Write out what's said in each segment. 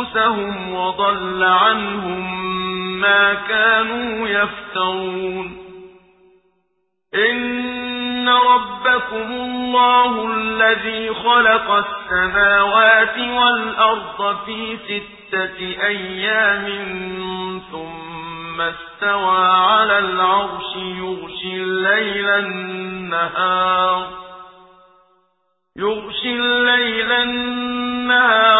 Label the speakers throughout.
Speaker 1: أَنفُسَهُمْ وَضَلَّ عَنْهُم مَّا كَانُوا يَفْتَرُونَ. إِنَّ رَبَّكُمُ اللَّهُ الَّذِي خَلَقَ السَّمَاوَاتِ وَالْأَرْضَ فِي سِتَّةِ أَيَّامٍ ثُمَّ اسْتَوَىٰ عَلَى الْعَرْشِ يُغْشِي اللَّيْلَ النَّهَارَ.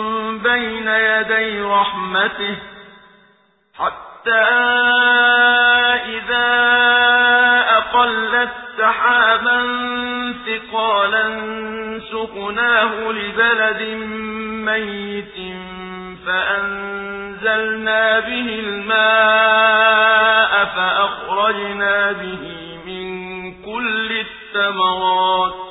Speaker 1: بَيْنَ يَدَيْ رَحْمَتِهِ حَتَّىٰ إِذَا أَقَلَّتْ سَحَابًا ثِقَالًا سُقْنَاهُ لِبَلَدٍ مَّيِّتٍ فَأَنزَلْنَا بِهِ الْمَاءَ فَأَخْرَجْنَا بِهِ مِن كُلِّ الثَّمَرَاتِ ۚ